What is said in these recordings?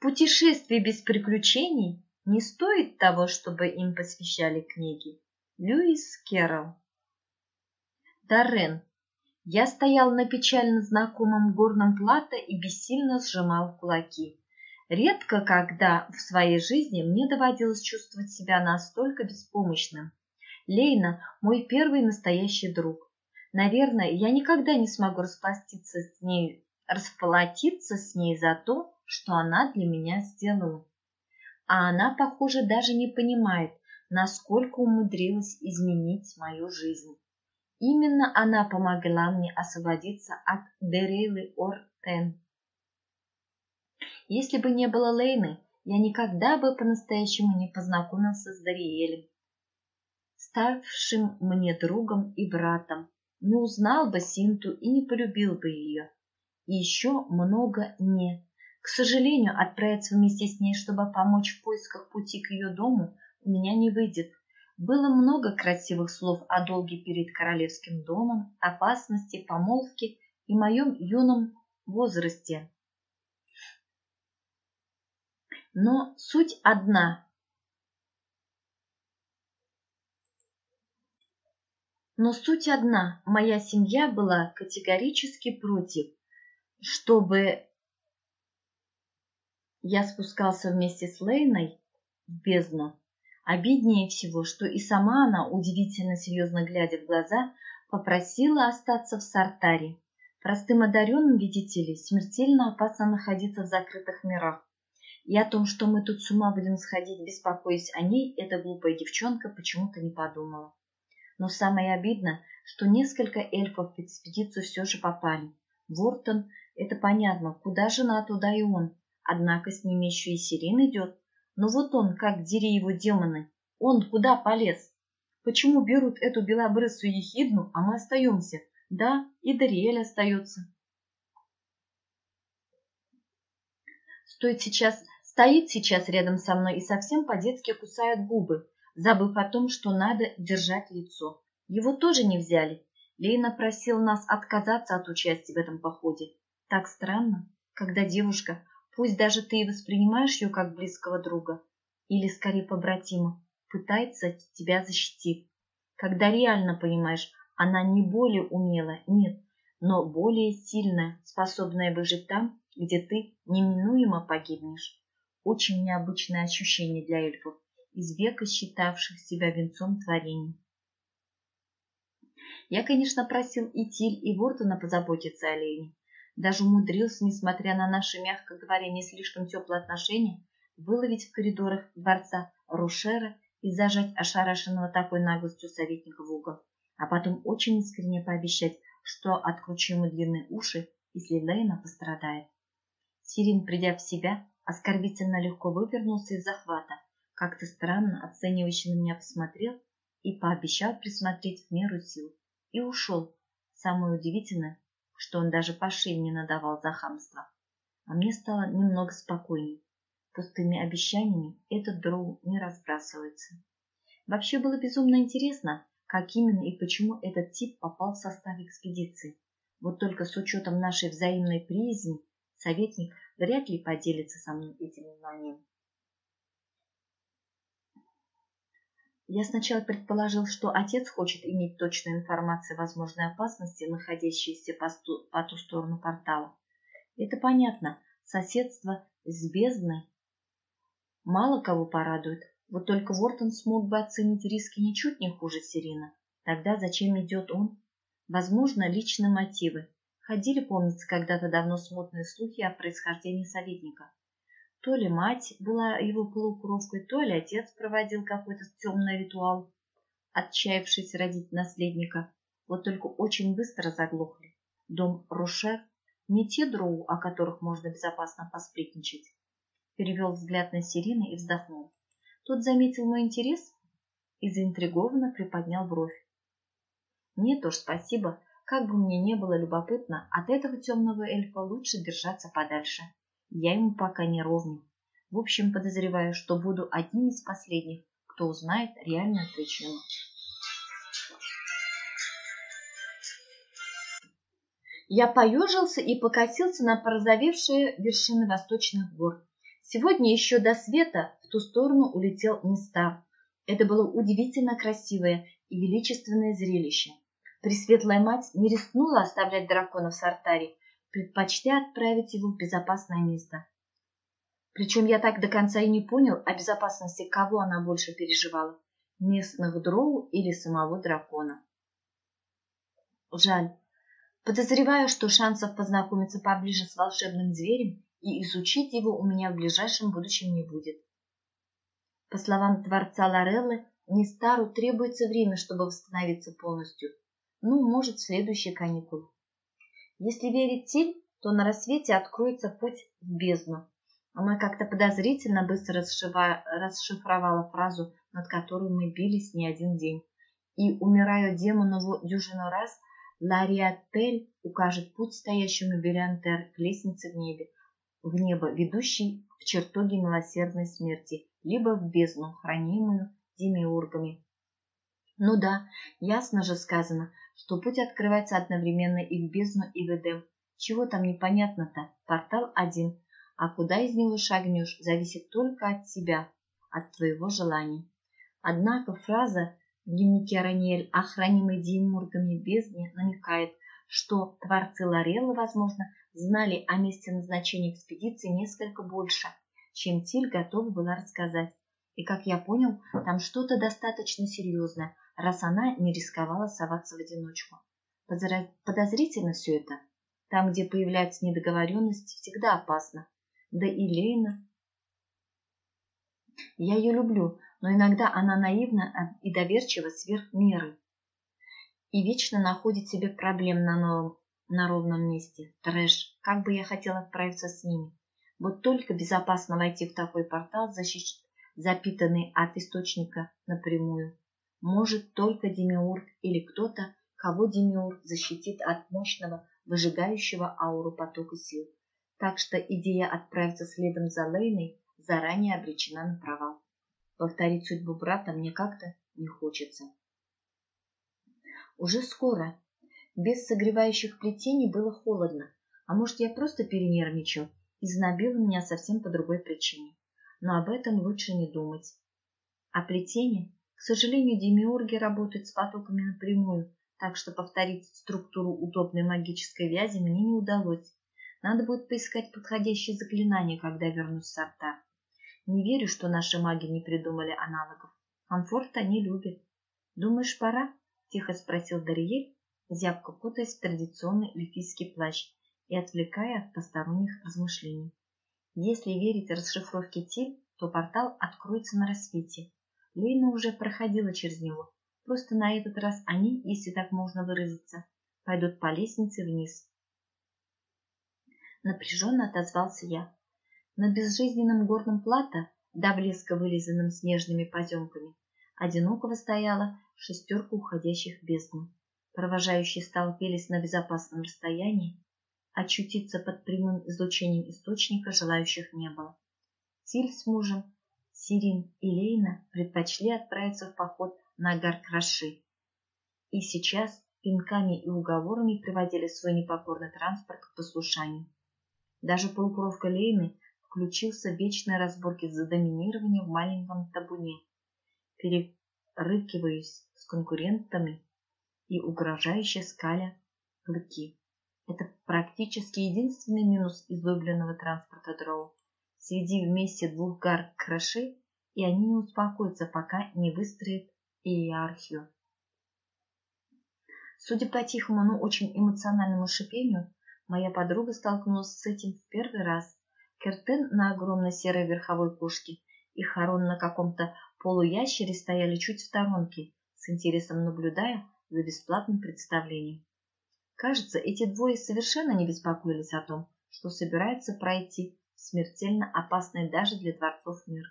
Путешествие без приключений не стоит того, чтобы им посвящали книги. Льюис Керролл Даррен. Я стоял на печально знакомом горном плато и бессильно сжимал кулаки. Редко когда в своей жизни мне доводилось чувствовать себя настолько беспомощным. Лейна – мой первый настоящий друг. Наверное, я никогда не смогу расплатиться с ней, расплатиться с ней за то, что она для меня сделала. А она, похоже, даже не понимает, насколько умудрилась изменить мою жизнь. Именно она помогла мне освободиться от Дерилы Ортен. Если бы не было Лейны, я никогда бы по-настоящему не познакомился с Дариэлем, ставшим мне другом и братом, не узнал бы Синту и не полюбил бы ее. И еще много «не». К сожалению, отправиться вместе с ней, чтобы помочь в поисках пути к ее дому, у меня не выйдет. Было много красивых слов о долге перед королевским домом, опасности, помолвке и моем юном возрасте. Но суть одна. Но суть одна. Моя семья была категорически против, чтобы я спускался вместе с Лейной в бездну. Обиднее всего, что и сама она, удивительно серьезно глядя в глаза, попросила остаться в Сартаре. Простым одаренным, видите ли, смертельно опасно находиться в закрытых мирах. И о том, что мы тут с ума будем сходить, беспокоясь о ней, эта глупая девчонка почему-то не подумала. Но самое обидно, что несколько эльфов в экспедицию все же попали. Вортон, это понятно, куда жена, туда и он. Однако с ними еще и Сирин идет. Но вот он, как дери его демоны, он куда полез? Почему берут эту белобрысую ехидну, а мы остаемся? Да, и Дариэль остается. Стоит сейчас, стоит сейчас рядом со мной и совсем по-детски кусает губы, забыв о том, что надо держать лицо. Его тоже не взяли. Лейна просила нас отказаться от участия в этом походе. Так странно, когда девушка, пусть даже ты и воспринимаешь ее как близкого друга, или скорее побратима, пытается тебя защитить. Когда реально понимаешь, она не более умелая, нет, но более сильная, способная выжить там, где ты неминуемо погибнешь. Очень необычное ощущение для эльфов, из века считавших себя венцом творений. Я, конечно, просил и Тиль, и Вортона позаботиться о Лене, даже умудрился, несмотря на наши, мягко говоря, не слишком теплые отношения, выловить в коридорах дворца Рушера и зажать ошарашенного такой наглостью советника в угол, а потом очень искренне пообещать, что откручу ему длинные уши, если Лейна пострадает. Сирин, придя в себя, оскорбительно легко вывернулся из захвата, как-то странно оценивающе на меня посмотрел и пообещал присмотреть в меру сил, и ушел. Самое удивительное, что он даже по шее не надавал за хамство. А мне стало немного спокойней. Пустыми обещаниями этот дроу не разбрасывается. Вообще было безумно интересно, как именно и почему этот тип попал в состав экспедиции. Вот только с учетом нашей взаимной приязни, советник вряд ли поделится со мной этим знанием. Я сначала предположил, что отец хочет иметь точную информацию о возможной опасности, находящейся по, ту, по ту сторону портала. Это понятно. Соседство с бездной мало кого порадует. Вот только Вортон смог бы оценить риски ничуть не хуже Сирина. Тогда зачем идет он? Возможно, личные мотивы. Ходили, помнится, когда-то давно смутные слухи о происхождении советника. То ли мать была его полукровкой, то ли отец проводил какой-то темный ритуал, отчаявшись родить наследника. Вот только очень быстро заглохли. Дом Рушер не те дроу, о которых можно безопасно посплетничать. Перевел взгляд на Сирины и вздохнул. Тот заметил мой интерес и заинтригованно приподнял бровь. Нет уж, спасибо. Как бы мне не было любопытно, от этого темного эльфа лучше держаться подальше. Я ему пока не ровню. В общем, подозреваю, что буду одним из последних, кто узнает реальную причину. Я поежился и покосился на порозовевшие вершины восточных гор. Сегодня еще до света в ту сторону улетел Нестар. Это было удивительно красивое и величественное зрелище. Пресветлая мать не рискнула оставлять дракона в Сартаре, предпочтя отправить его в безопасное место. Причем я так до конца и не понял, о безопасности кого она больше переживала – местных дроу или самого дракона. Жаль. Подозреваю, что шансов познакомиться поближе с волшебным зверем и изучить его у меня в ближайшем будущем не будет. По словам творца Лореллы, Нестару требуется время, чтобы восстановиться полностью. Ну, может, следующие каникулы. Если верить Тиль, то на рассвете откроется путь в бездну. Она как-то подозрительно быстро расшифровала фразу, над которой мы бились не один день. И, умирая демонову дюжину раз, Лариатель укажет путь стоящему Белянтер к лестнице в небе, в небо, ведущей в чертоге милосердной смерти, либо в бездну, хранимую демиургами. Ну да, ясно же сказано, что путь открывается одновременно и в бездну, и в Эдем. Чего там непонятно-то? Портал один, а куда из него шагнешь, зависит только от тебя, от твоего желания. Однако фраза в дневнике Раниэль о хранимой демургами бездне намекает, что творцы Лореллы, возможно, знали о месте назначения экспедиции несколько больше, чем Тиль готова была рассказать. И, как я понял, там что-то достаточно серьезное, раз она не рисковала соваться в одиночку. Подозрительно все это. Там, где появляются недоговоренности, всегда опасно. Да и Лейна. Я ее люблю, но иногда она наивна и доверчива сверх меры. И вечно находит себе проблем на новом, на ровном месте. Трэш, как бы я хотела отправиться с ними. Вот только безопасно войти в такой портал, защищ... запитанный от источника напрямую. Может только Демиург или кто-то, кого Демиург защитит от мощного, выжигающего ауру потока сил. Так что идея отправиться следом за Лейной заранее обречена на провал. Повторить судьбу брата мне как-то не хочется. Уже скоро. Без согревающих плетений было холодно, а может, я просто перенервничал и знобило меня совсем по другой причине. Но об этом лучше не думать. А плетение, к сожалению, демиурги работают с потоками напрямую, так что повторить структуру удобной магической вязи мне не удалось. Надо будет поискать подходящее заклинание, когда вернусь с Артар. Не верю, что наши маги не придумали аналогов. Комфорт они любят. Думаешь, пора? Тихо спросил Дариель, зябко кутаясь в традиционный эльфийский плащ и отвлекая от посторонних размышлений. Если верить расшифровке Тиль, то портал откроется на рассвете. Лейна уже проходила через него. Просто на этот раз они, если так можно выразиться, пойдут по лестнице вниз. Напряженно отозвался я. На безжизненном горном плато, до блеска вылизанным снежными поземками, одинокого стояла шестерка уходящих в бездну. Провожающие столпились на безопасном расстоянии, очутиться под прямым излучением источника желающих не было. Тиль с мужем, Сирин и Лейна предпочли отправиться в поход на Гаркраши. И сейчас пинками и уговорами приводили свой непокорный транспорт к послушанию. Даже полукровка Лейны включился в вечные разборки за доминирование в маленьком табуне, перерыкиваясь с конкурентами и угрожающе скаля клыки. Это практически единственный минус излюбленного транспорта дроу. Сведи вместе двух гар краши, и они не успокоятся, пока не выстроят иерархию. Судя по тихому, но очень эмоциональному шипению, моя подруга столкнулась с этим в первый раз. Кертен на огромной серой верховой кошке и Харон на каком-то полуящере стояли чуть в сторонке, с интересом наблюдая за бесплатным представлением. Кажется, эти двое совершенно не беспокоились о том, что собираются пройти смертельно опасный даже для дворцов мир.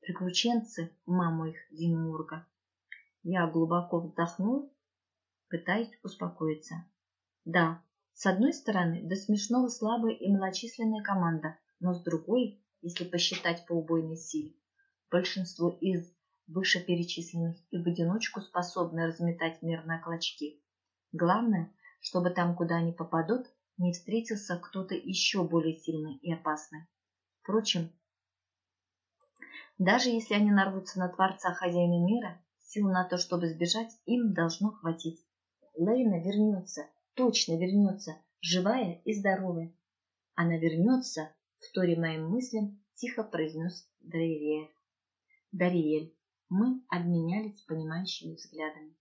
Приключенцы, маму их, Димурга. Я глубоко вздохнул, пытаясь успокоиться. Да, с одной стороны, до смешного слабая и малочисленная команда, но с другой, если посчитать по убойной силе, большинство из вышеперечисленных и в одиночку способны разметать мир на клочки. Главное, чтобы там, куда они попадут, не встретился кто-то еще более сильный и опасный. Впрочем, Даже если они нарвутся на Творца Хозяина мира, сил на то, чтобы сбежать, им должно хватить. Лейна вернется, точно вернется, живая и здоровая. Она вернется, в торе моим мыслям, тихо произнес Дариэль. Дариэль. Мы обменялись понимающими взглядами.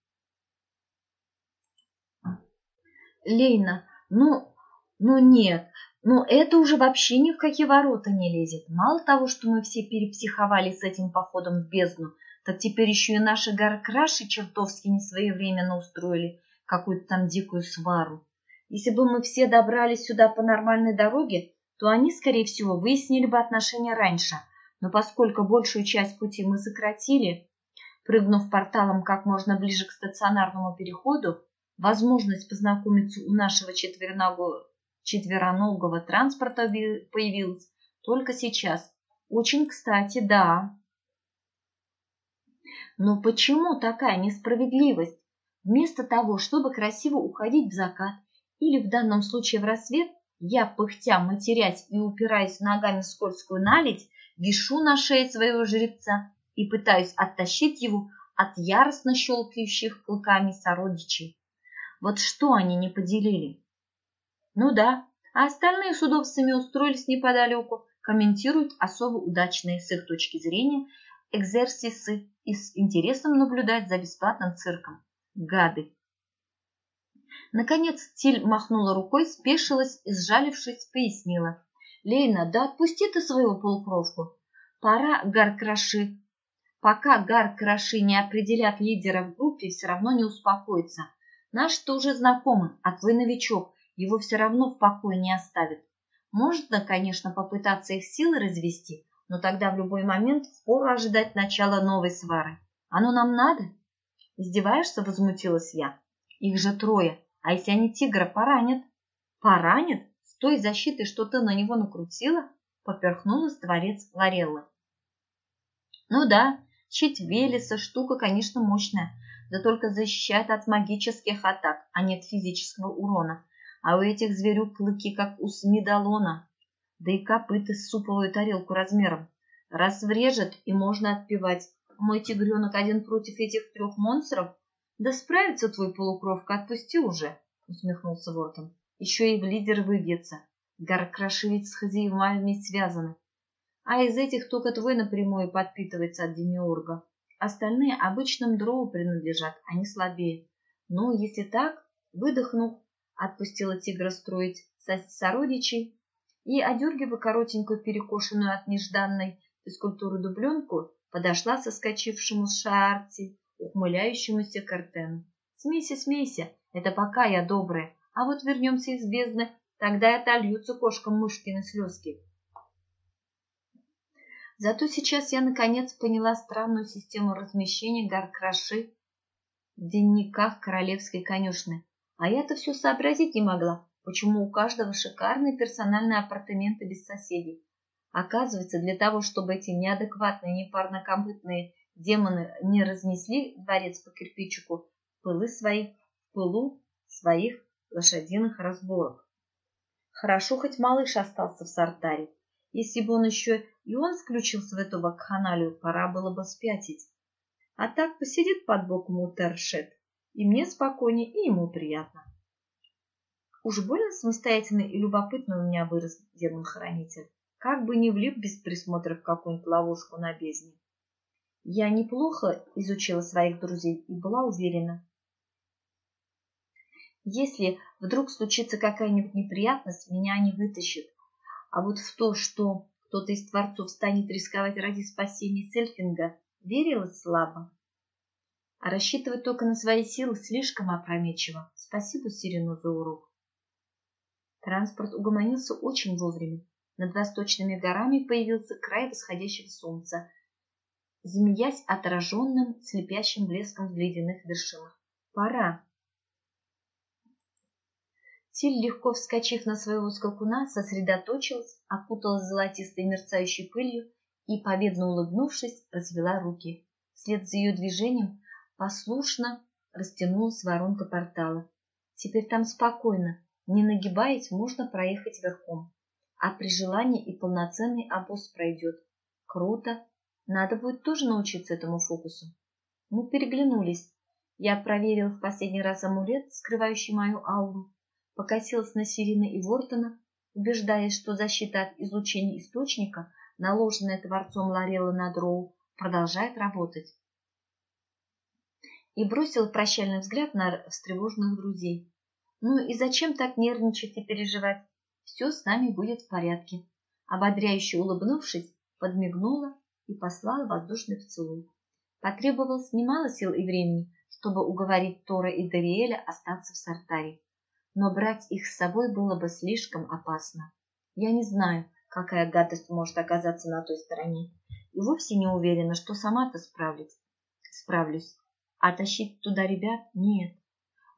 Лейна, ну, ну нет, ну это уже вообще ни в какие ворота не лезет. Мало того, что мы все перепсиховали с этим походом в бездну, так теперь еще и наши горкраши чертовски несвоевременно устроили какую-то там дикую свару. Если бы мы все добрались сюда по нормальной дороге, то они, скорее всего, выяснили бы отношения раньше. Но поскольку большую часть пути мы сократили, прыгнув порталом как можно ближе к стационарному переходу, возможность познакомиться у нашего четвероногого, четвероногого транспорта появилась только сейчас. Очень кстати, да. Но почему такая несправедливость? Вместо того, чтобы красиво уходить в закат или в данном случае в рассвет, я, пыхтя, матерясь и упираясь ногами в скользкую наледь, вишу на шее своего жреца и пытаюсь оттащить его от яростно щелкающих клыками сородичей. Вот что они не поделили? Ну да, а остальные с удобствами устроились неподалеку, комментируют особо удачные с их точки зрения экзерсисы и с интересом наблюдают за бесплатным цирком. Гады! Наконец Тиль махнула рукой, спешилась и, сжалившись, пояснила. «Лейна, да отпусти ты своего полукровку. Пора Гар-Краши. Пока Гар-Краши не определят лидера в группе, все равно не успокоится. Наш-то уже знакомый, а твой новичок, его все равно в покое не оставит. Можно, конечно, попытаться их силы развести, но тогда в любой момент впору ожидать начала новой свары. Оно нам надо?» «Издеваешься?» — возмутилась я. «Их же трое, а если они тигра поранят? Поранят? С той защитой, что ты на него накрутила? Поперхнулась дворец Лареллы. Ну да, щит Велеса штука, конечно, мощная, да только защищает от магических атак, а не от физического урона. А у этих зверюк клыки, как у смедалона, да и копыты с суповую тарелку размером. Раз врежет, и можно отпевать. Мой тигренок один против этих трех монстров да справится твой полукровка, отпусти уже, усмехнулся Вортон. Еще и в лидеры выбьется. Гаркраши ведь с хозяевами связаны. А из этих только твой напрямую подпитывается от демиурга. Остальные обычным дрову принадлежат, они слабее. Ну, если так, выдохнув, отпустила тигра строить сородичей и, одергивая коротенькую перекошенную от нежданной физкультуры дубленку, подошла соскочившему с шарти ухмыляющемуся Картену. «Смейся, смейся, это пока я добрая, а вот вернемся из бездны, тогда и отольются кошкам мышкины слезки». Зато сейчас я наконец поняла странную систему размещения гаркраши в дневниках королевской конюшны. А я-то все сообразить не могла, почему у каждого шикарные персональные апартаменты без соседей. Оказывается, для того, чтобы эти неадекватные, непарнокопытные демоны не разнесли дворец по кирпичику пылы своих, пылу своих лошадиных разборок. Хорошо, хоть малыш остался в сартаре. Если бы он еще и он включился в эту вакханалию, пора было бы спятить. А так посидит под боком у Тершет, и мне спокойнее, и ему приятно. Уж больно самостоятельный и любопытный у меня вырос демон-хранитель. Как бы не влип без присмотра в какую-нибудь ловушку на бездне. Я неплохо изучила своих друзей и была уверена. Если вдруг случится какая-нибудь неприятность, меня не вытащат. А вот в то, что кто-то из творцов станет рисковать ради спасения Сельфинга, верилось слабо. А рассчитывать только на свои силы слишком опрометчиво. Спасибо Сирену за урок. Транспорт угомонился очень вовремя. Над восточными горами появился край восходящего солнца, змеясь отраженным слепящим блеском в ледяных вершинах. Пора. Тиль, легко вскочив на своего скакуна, сосредоточилась, окуталась золотистой мерцающей пылью и, победно улыбнувшись, развела руки. Вслед за ее движением послушно растянулась воронка портала. Теперь там спокойно, не нагибаясь, можно проехать верхом. А при желании и полноценный обоз пройдет. Круто, Надо будет тоже научиться этому фокусу. Мы переглянулись. Я проверил в последний раз амулет, скрывающий мою ауру, покосилась на Сирина и Вортона, убеждаясь, что защита от излучения источника, наложенная Творцом Лорелла на Дроу, продолжает работать. И бросил прощальный взгляд на встревоженных друзей. Ну и зачем так нервничать и переживать? Все с нами будет в порядке. Ободряюще улыбнувшись, подмигнула и послала воздушный поцелуй. Потребовалось немало сил и времени, чтобы уговорить Тора и Дариэля остаться в Сартаре. Но брать их с собой было бы слишком опасно. Я не знаю, какая гадость может оказаться на той стороне, и вовсе не уверена, что сама-то справлюсь. справлюсь. А тащить туда ребят нет.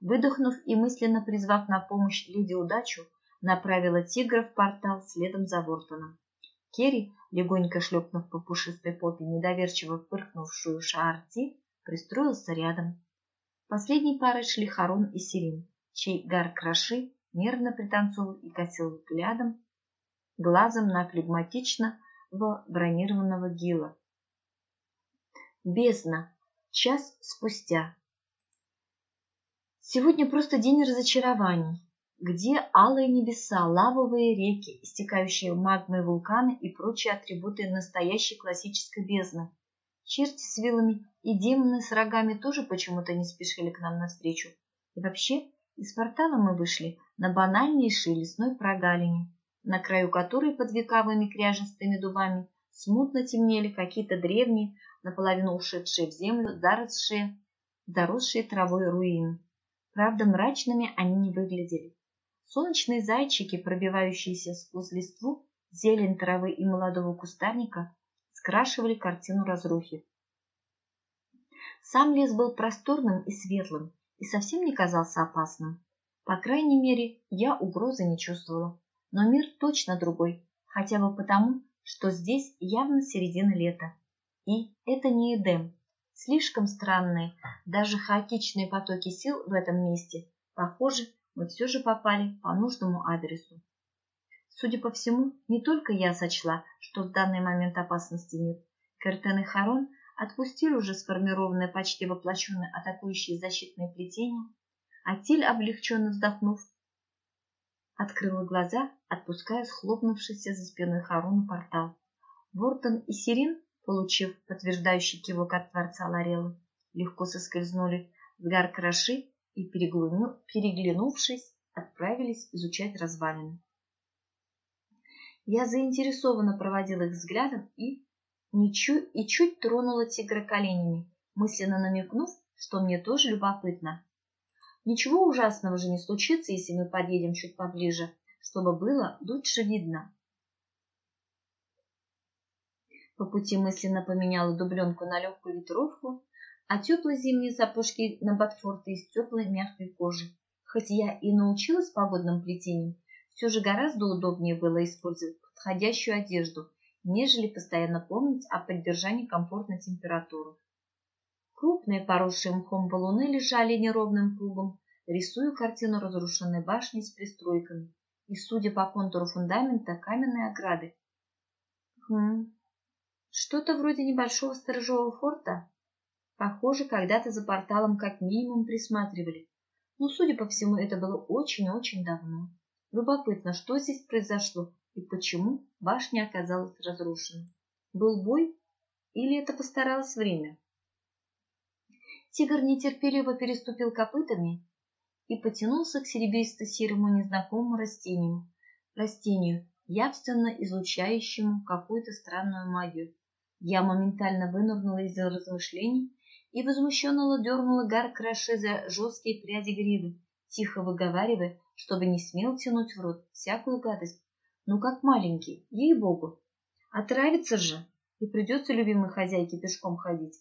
Выдохнув и мысленно призвав на помощь леди удачу, направила тигра в портал следом за Вортоном. Керри, легонько шлепнув по пушистой попе недоверчиво пыркнувшую Шаарти, пристроился рядом. Последней парой шли Харун и Сирин, чей гар краши нервно пританцовывал и косил взглядом, глазом на флегматично в бронированного гила. Бездна. Час спустя. Сегодня просто день разочарований, где алые небеса, лавовые реки, истекающие магмой вулканы и прочие атрибуты настоящей классической бездны. Черти с вилами и демоны с рогами тоже почему-то не спешили к нам навстречу. И вообще, из портала мы вышли на банальнейшей лесной прогалине, на краю которой под вековыми кряжестыми дубами смутно темнели какие-то древние, наполовину ушедшие в землю, заросшие, заросшие травой руины. Правда, мрачными они не выглядели. Солнечные зайчики, пробивающиеся сквозь листву, зелень травы и молодого кустарника, скрашивали картину разрухи. Сам лес был просторным и светлым и совсем не казался опасным. По крайней мере, я угрозы не чувствовала. Но мир точно другой, хотя бы потому, что здесь явно середина лета. И это не Эдем. Слишком странные, даже хаотичные потоки сил в этом месте. Похоже, мы все же попали по нужному адресу. Судя по всему, не только я сочла, что в данный момент опасности нет. Кертен и Харон отпустили уже сформированное почти воплощенное атакующее защитное плетение, а Тиль, облегченно вздохнув, открыла глаза, отпуская схлопнувшийся за спиной Харуна портал. Вортон и Сирин, получив подтверждающий кивок от Творца Лорелы, легко соскользнули в гар краши и, переглянувшись, отправились изучать развалины. Я заинтересованно проводила их взглядом и, ничу, и чуть тронула тигра коленями, мысленно намекнув, что мне тоже любопытно. Ничего ужасного же не случится, если мы подъедем чуть поближе, чтобы было лучше видно. По пути мысленно поменяла дубленку на легкую ветровку, а теплые зимние сапожки на ботфорты из теплой мягкой кожи. Хоть я и научилась погодным плетениям, все же гораздо удобнее было использовать подходящую одежду, нежели постоянно помнить о поддержании комфортной температуры. Крупные поросшие мхом балуны лежали неровным кругом, рисуя картину разрушенной башни с пристройками и, судя по контуру фундамента, каменной ограды. Хм, что-то вроде небольшого сторожевого форта. Похоже, когда-то за порталом как минимум присматривали. Но, судя по всему, это было очень-очень давно. Любопытно, что здесь произошло и почему башня оказалась разрушена. Был бой или это постаралось время? Тигр нетерпеливо переступил копытами и потянулся к серебристо-серому незнакомому растению, растению, явственно излучающему какую-то странную магию. Я моментально вынырнула из размышлений и возмущенно дернула гар краши за жесткие пряди гривы, тихо выговаривая, чтобы не смел тянуть в рот всякую гадость. Ну, как маленький, ей-богу. Отравится же, и придется любимой хозяйке пешком ходить.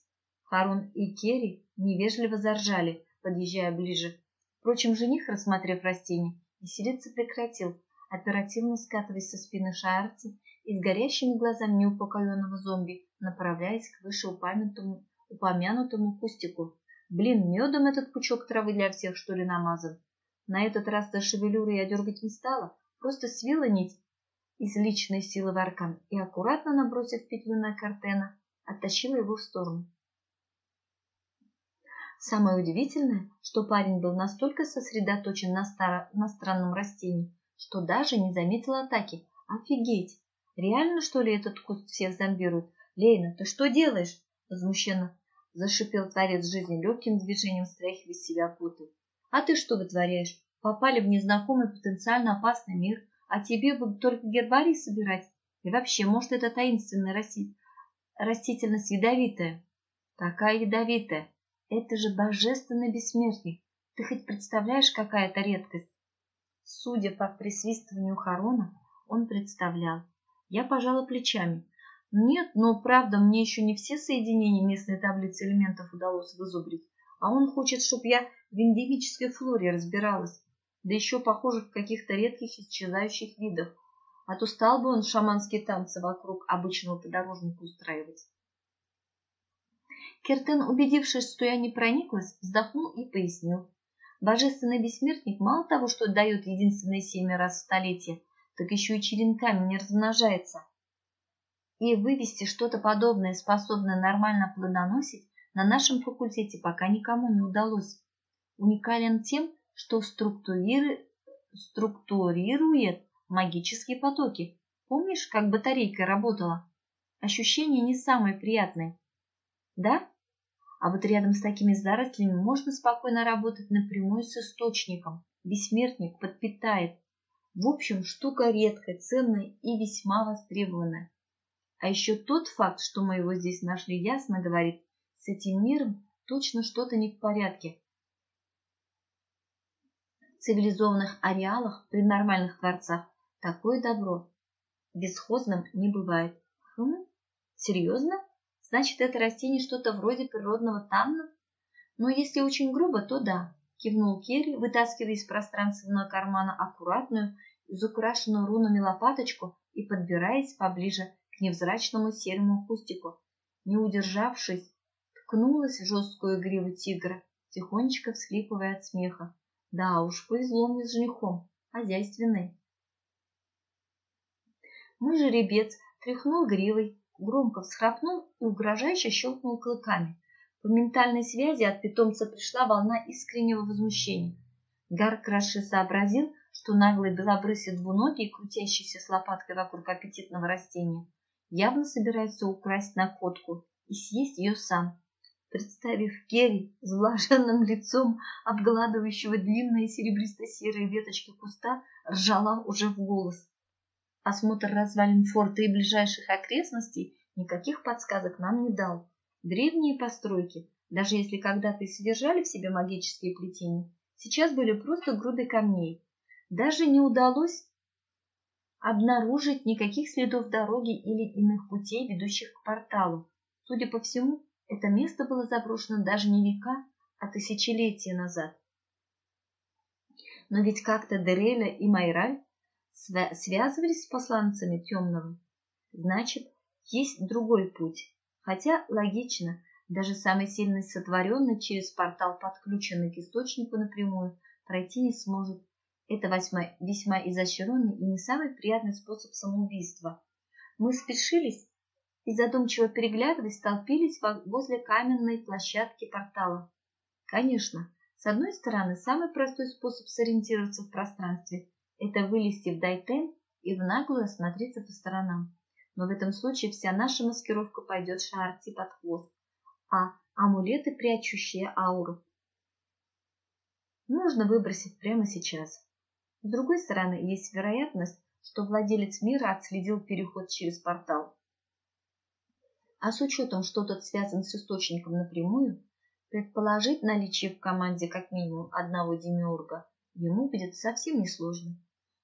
Харун и Керри невежливо заржали, подъезжая ближе. Впрочем, жених, рассмотрев растение, веселиться прекратил, оперативно скатываясь со спины Шаарти и с горящими глазами неупокоенного зомби, направляясь к вышеупомянутому упомянутому кустику. Блин, медом этот пучок травы для всех, что ли, намазан? На этот раз до шевелюры я дергать не стала, просто свила нить из личной силы в аркан и, аккуратно набросив петлю на картена, оттащила его в сторону. Самое удивительное, что парень был настолько сосредоточен на, старо, на странном растении, что даже не заметил атаки. Офигеть! Реально, что ли, этот куст всех зомбирует? Лейна, ты что делаешь? Возмущенно зашипел творец жизни легким движением, стряхивая себя путы. А ты что вытворяешь? Попали в незнакомый потенциально опасный мир, а тебе будут только гербарий собирать. И вообще, может, это таинственная расти... растительность ядовитая? Такая ядовитая. Это же божественный бессмертник. Ты хоть представляешь, какая это редкость? Судя по присвистыванию Харона, он представлял. Я пожала плечами. Нет, но правда, мне еще не все соединения местной таблицы элементов удалось вызубрить. А он хочет, чтобы я в эндемической флоре разбиралась. Да еще, похоже, в каких-то редких исчезающих видах. А то стал бы он шаманские танцы вокруг обычного подорожника устраивать. Кертен, убедившись, что я не прониклась, вздохнул и пояснил. Божественный бессмертник мало того, что дает единственные семь раз в столетие, так еще и черенками не размножается. И вывести что-то подобное, способное нормально плодоносить, на нашем факультете пока никому не удалось. Уникален тем, что структурирует магические потоки. Помнишь, как батарейка работала? Ощущения не самые приятные. Да? А вот рядом с такими зарослями можно спокойно работать напрямую с источником. Бессмертник подпитает. В общем, штука редкая, ценная и весьма востребованная. А еще тот факт, что мы его здесь нашли, ясно говорит, с этим миром точно что-то не в порядке. В цивилизованных ареалах при нормальных дворцах такое добро бесхозным не бывает. Хм, серьезно? Значит, это растение что-то вроде природного танна? Но если очень грубо, то да, кивнул Керри, вытаскивая из пространственного кармана аккуратную, изукрашенную рунами лопаточку и подбираясь поближе невзрачному серому кустику. Не удержавшись, ткнулась в жесткую гриву тигра, тихонечко всхлипывая от смеха. Да уж, повезло мне с женихом, хозяйственный. Мой жеребец тряхнул гривой, громко всхрапнул и угрожающе щелкнул клыками. По ментальной связи от питомца пришла волна искреннего возмущения. Гар Краши сообразил, что наглый белобрысый двуногий, крутящийся с лопаткой вокруг аппетитного растения, явно собирается украсть находку и съесть ее сам. Представив Керри с блаженным лицом, обгладывающего длинные серебристо-серые веточки куста, ржала уже в голос. Осмотр развалин форта и ближайших окрестностей никаких подсказок нам не дал. Древние постройки, даже если когда-то и содержали в себе магические плетения, сейчас были просто груды камней. Даже не удалось обнаружить никаких следов дороги или иных путей, ведущих к порталу. Судя по всему, это место было заброшено даже не века, а тысячелетия назад. Но ведь как-то Дереля и Майраль связывались с посланцами темного. Значит, есть другой путь. Хотя, логично, даже самый сильный сотворенный через портал, подключенный к источнику напрямую, пройти не сможет. Это весьма, весьма изощренный и не самый приятный способ самоубийства. Мы спешились и, задумчиво переглядываясь, столпились возле каменной площадки портала. Конечно, с одной стороны, самый простой способ сориентироваться в пространстве это вылезти в дайтем и в наглую осмотреться по сторонам. Но в этом случае вся наша маскировка пойдет шарти под хвост, а амулеты, прячущие ауру, нужно выбросить прямо сейчас. С другой стороны, есть вероятность, что владелец мира отследил переход через портал. А с учетом, что тот связан с источником напрямую, предположить наличие в команде как минимум одного демиурга ему будет совсем несложно.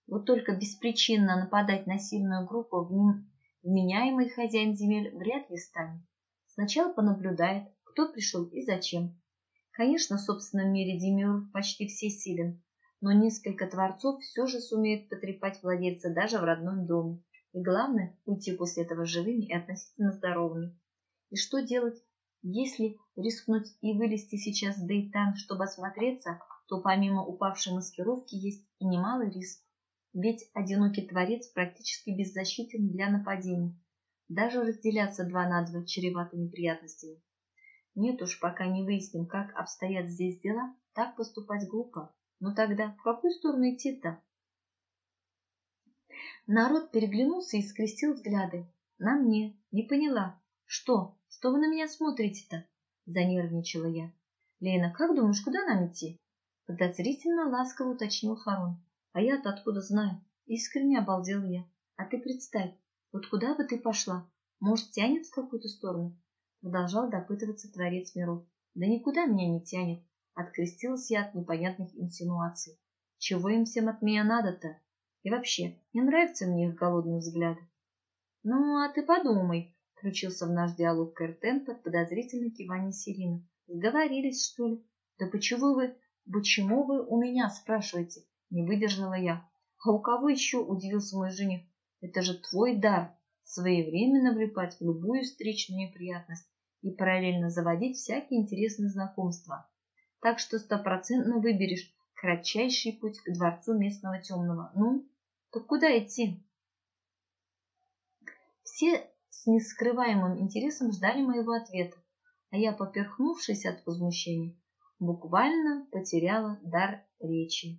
Вот только беспричинно нападать на сильную группу вменяемый хозяин земель вряд ли станет. Сначала понаблюдает, кто пришел и зачем. Конечно, в собственном мире Демиург почти всесилен, но несколько творцов все же сумеют потрепать владельца даже в родном доме. И главное, уйти после этого живыми и относительно здоровыми. И что делать, если рискнуть и вылезти сейчас в Дейтан, чтобы осмотреться, то помимо упавшей маскировки есть и немалый риск ведь одинокий творец практически беззащитен для нападений. Даже разделяться два на два чревато неприятностями. Нет уж, пока не выясним, как обстоят здесь дела, так поступать глупо. Ну тогда в какую сторону идти-то? Народ переглянулся и скрестил взгляды. На мне. Не поняла. Что? Что вы на меня смотрите-то? Занервничала я. Лена, как думаешь, куда нам идти? Подозрительно ласково уточнил Харон. А я-то откуда знаю? Искренне обалдел я. А ты представь, вот куда бы ты пошла? Может, тянет в какую-то сторону? Продолжал допытываться Творец миров. Да никуда меня не тянет. Открестилась я от непонятных инсинуаций. Чего им всем от меня надо-то? И вообще, не нравятся мне их голодные взгляды. Ну, а ты подумай, включился в наш диалог Кэртен под подозрительное кивание Сирины. Сговорились, что ли? Да почему вы, почему вы у меня спрашиваете? Не выдержала я. А у кого еще, удивился мой жених. Это же твой дар, своевременно влипать в любую встречную неприятность и параллельно заводить всякие интересные знакомства. Так что стопроцентно выберешь кратчайший путь к дворцу местного темного. Ну, так куда идти? Все с нескрываемым интересом ждали моего ответа, а я, поперхнувшись от возмущения, буквально потеряла дар речи.